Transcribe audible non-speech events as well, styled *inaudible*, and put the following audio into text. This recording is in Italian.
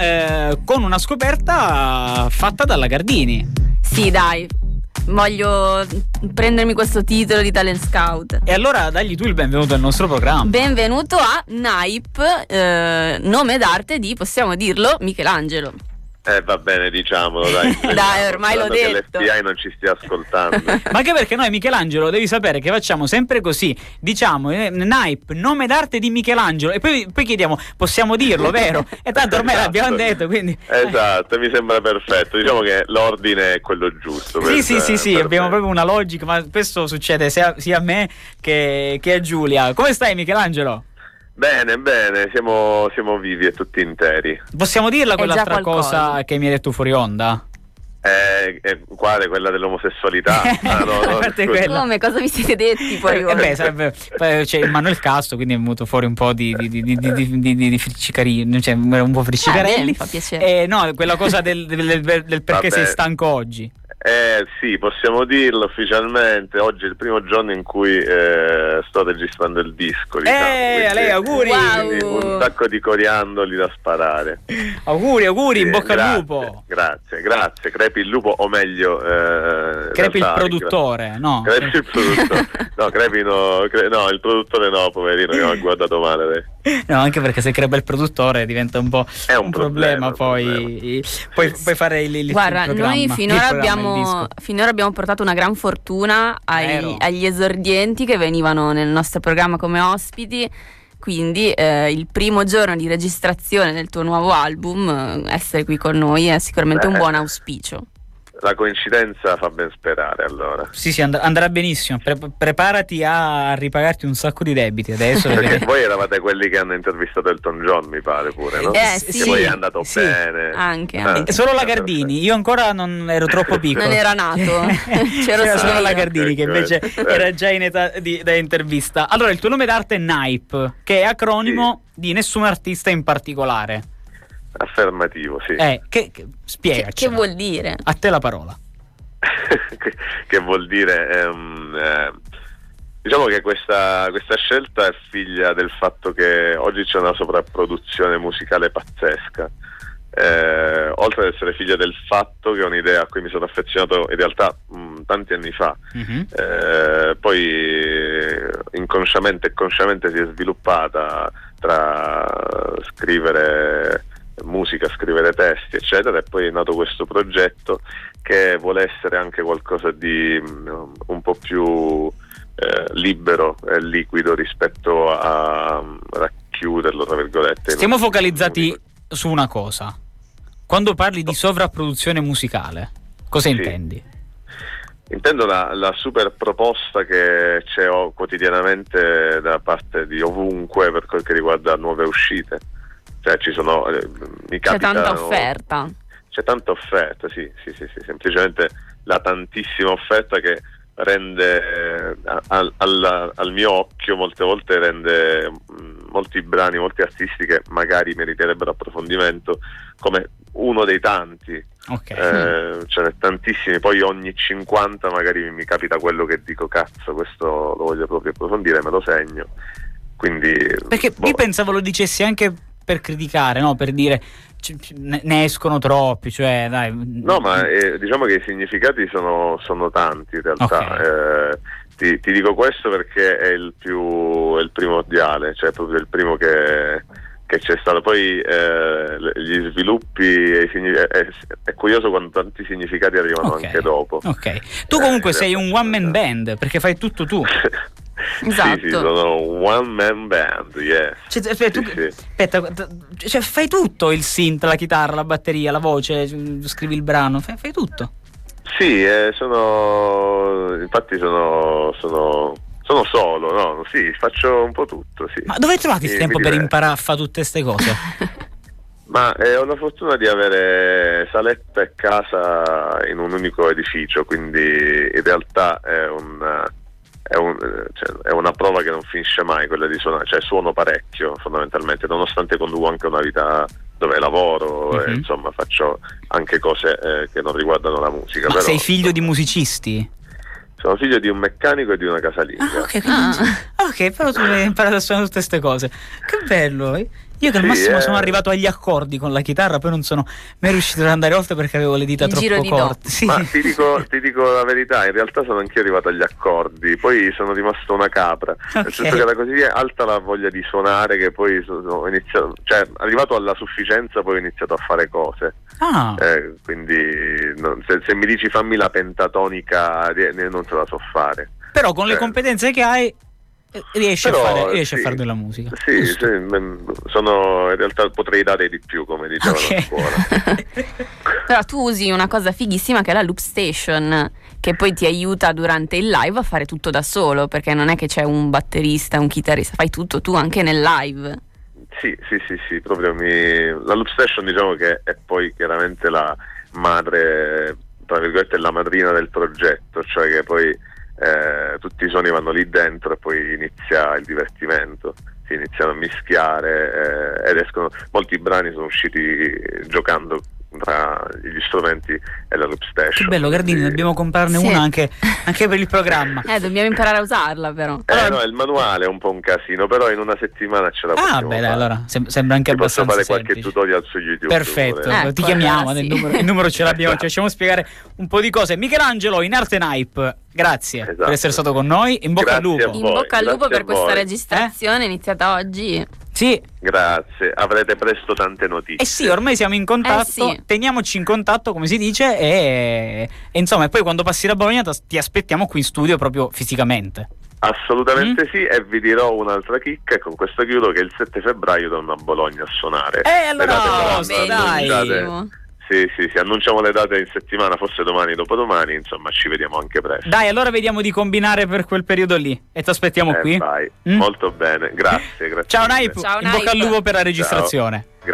eh, con una scoperta fatta dalla Gardini. Sì, dai, voglio prendermi questo titolo di talent scout. E allora dagli tu il benvenuto al nostro programma. Benvenuto a Naip, eh, nome d'arte di, possiamo dirlo, Michelangelo. Eh va bene, diciamolo, dai. *laughs* dai, ormai l'ho detto. Che l'FBI non ci stia ascoltando. *laughs* Ma anche perché noi Michelangelo devi sapere che facciamo sempre così. Diciamo eh, Naip, nome d'arte di Michelangelo e poi, poi chiediamo, possiamo dirlo, vero? *laughs* E tanto ormai Esatto. l'abbiamo detto, quindi Esatto, mi sembra perfetto. Diciamo che l'ordine è quello giusto. Sì, per- sì, sì, sì, abbiamo me. proprio una logica, ma spesso succede sia, sia a me che, che a Giulia. Come stai Michelangelo? Bene, bene, siamo, siamo vivi e tutti interi. Possiamo dirla quell'altra cosa che mi hai detto fuori onda? Eh, eh, quale? Quella dell'omosessualità? *laughs* Ah, no, no, quella. Come, cosa vi siete detti poi? Eh, beh, sarebbe, c'è Manuel Castro, quindi è venuto fuori un po' di, di, di, di, di, di, di, di friccicarini, cioè un po' Ah, friccicarelli. bene, mi fa piacere. Eh, no, quella cosa del, del- del- del perché Vabbè. sei stanco oggi. Eh sì, possiamo dirlo ufficialmente. Oggi è il primo giorno in cui eh, sto registrando il disco. diciamo, Eh, quindi- a lei auguri! Wow. un sacco di coriandoli da sparare. Auguri, auguri, in bocca al grazie, lupo. Grazie, grazie. Crepi il lupo, o meglio, eh, Crepi il produttore, no? Crepi il produttore. *laughs* No, Crepi no, cre- no, il produttore no, poverino, che mi ha guardato male lei. No, anche perché se crepa il produttore diventa un po' È un problema, problema, poi un Puoi, puoi fare il, il Guarda, il noi finora abbiamo, finora abbiamo portato una gran fortuna ai- agli esordienti che venivano nel nostro programma come ospiti. Quindi eh, il primo giorno di registrazione del tuo nuovo album, eh, essere qui con noi è sicuramente un Beh. buon auspicio. La coincidenza fa ben sperare allora. Sì, sì, and- andrà benissimo. Pre- preparati a ripagarti un sacco di debiti adesso. *laughs* Perché perché- voi eravate quelli che hanno intervistato Elton John, mi pare pure, no? Eh, Che sì. poi è andato sì. bene. Anche, Ah, anche. E solo la eh, Gardini, io ancora non ero troppo *laughs* piccolo. Non era nato. *laughs* C'ero C'era solo solo la io. Gardini che invece Eh. era già in età di- da intervista. Allora, il tuo nome d'arte è Naip, che è acronimo di nessun artista in particolare. Affermativo, sì. Eh, che, che- Che, spiegaci. che vuol dire? A te la parola. *laughs* che, che vuol dire ehm, eh, diciamo che questa, questa scelta è figlia del fatto che oggi c'è una sovrapproduzione musicale pazzesca Eh, oltre ad essere figlia del fatto che è un'idea a cui mi sono affezionato in realtà mh, tanti anni fa Mhm. eh, poi inconsciamente e consciamente si è sviluppata tra scrivere musica, scrivere testi, eccetera, e poi è nato questo progetto che vuole essere anche qualcosa di mm, un po' più eh, libero e liquido rispetto a mm, racchiuderlo, tra virgolette. un- focalizzati su una cosa. Quando parli di sovrapproduzione musicale, cosa Sì. intendi? Intendo la, la super proposta che c'è quotidianamente da parte di ovunque per quel che riguarda nuove uscite. Cioè ci sono... eh, mi C'è tanta offerta. C'è tanta offerta, sì, sì, sì, sì, semplicemente la tantissima offerta che rende eh, al, al- al mio occhio molte volte rende mm, molti brani, molti artisti che magari meriterebbero approfondimento come uno dei tanti Ok. eh, ce n'è tantissimi, poi ogni 50 magari mi capita quello che dico cazzo, questo lo voglio proprio approfondire, me lo segno. Quindi Perché boh, io pensavo lo dicessi anche per criticare, no? Per dire ne escono troppi, cioè dai. No, ma eh, diciamo che i significati sono, sono tanti in realtà. Ok. Eh, ti, ti dico questo perché è il più è il primordiale, cioè proprio il primo che, che c'è stato. Poi eh, gli sviluppi, è, è- è curioso quando tanti significati arrivano Ok. anche dopo. Ok. Tu comunque Eh, sei un one man esatto. band perché fai tutto tu. *laughs* Esatto. Sì, sì, sono un one man band, yes. Cioè, aspetta, tu- Sì, aspetta, cioè, fai tutto il synth, la chitarra, la batteria, la voce, scrivi il brano, fai, fai tutto. Sì, eh, sono infatti sono, sono, sono solo, no? Sì, faccio un po' tutto, sì. Ma dove hai trovato il tempo per imparare a fare tutte queste cose? *laughs* Ma eh, ho la fortuna di avere saletta e casa in un unico edificio, quindi in realtà è, un, è, un- cioè, è una prova che non finisce mai quella di suonare, cioè suono parecchio fondamentalmente, nonostante conduco anche una vita dove lavoro e Mhm. insomma faccio anche cose eh, che non riguardano la musica. Ma però, sei figlio di insomma, musicisti? Sono figlio di un meccanico e di una casalinga. Ah, ok, quindi, Ah. Ok, però tu hai imparato a suonare tutte queste cose. Che bello. eh. Io che al Sì, massimo eh. sono arrivato agli accordi con la chitarra, poi non sono mai riuscito ad andare oltre perché avevo le dita giro troppo corte. Sì. Ma ti dico, ti dico la verità, in realtà sono anch'io arrivato agli accordi, poi sono rimasto una capra, *laughs* nel Ok. senso che era così alta la voglia di suonare che poi sono ho iniziato, cioè arrivato alla sufficienza poi ho iniziato a fare cose. Ah, Eh, quindi non- se, se mi dici fammi la pentatonica rie- non te la so fare. però con le eh. competenze che hai riesci, a, fare, a fare della musica. Sì, sì, mm, sono, in realtà potrei dare di più come dicevano Ok. a scuola. *laughs* Però tu usi una cosa fighissima che è la loop station, che poi ti aiuta durante il live a fare tutto da solo, perché non è che c'è un batterista, un chitarrista, fai tutto tu anche nel live. Sì, sì, sì, sì, proprio mi... la loop station diciamo che è poi chiaramente la madre, tra virgolette, la madrina del progetto, cioè che poi eh, tutti i suoni vanno lì dentro e poi inizia il divertimento, si iniziano a mischiare eh, ed escono, molti brani sono usciti giocando tra gli strumenti e la loop station. Che bello, Gardini, quindi- dobbiamo comprarne Sì. una anche, anche per il programma. Eh, dobbiamo imparare a usarla però. Eh, Allora- no, il manuale è un po' un casino, però in una settimana ce la Ah, possiamo beh, dai, fare. allora sem- sembra anche Ti posso abbastanza fare qualche semplice. tutorial su YouTube. Perfetto, Eh, ti chiamiamo, darsi. il numero, il numero ce l'abbiamo, ci *laughs* facciamo spiegare un po' di cose. Michelangelo in arte Nipe, grazie Esatto. per essere stato con noi, in bocca al Grazie lupo. a In bocca al lupo grazie per a questa registrazione iniziata oggi. Sì, Grazie, avrete presto tante notizie. eh sì, ormai siamo in contatto, Eh sì. teniamoci in contatto come si dice e, e insomma, e poi quando passi da Bologna ti- ti aspettiamo qui in studio proprio fisicamente. Assolutamente Mm. sì, e vi dirò un'altra chicca e con questo chiudo che il 7 febbraio torno a Bologna a suonare. Eh, allora, no, saranno dai. Sì, sì, sì, annunciamo le date in settimana, forse domani, dopodomani, insomma ci vediamo anche presto. Dai, allora vediamo di combinare per quel periodo lì e ti aspettiamo Eh, qui. vai. Mm? Molto bene, grazie, *laughs* grazie. Ciao. Naip, Ciao, in bocca al Naip. lupo per la registrazione.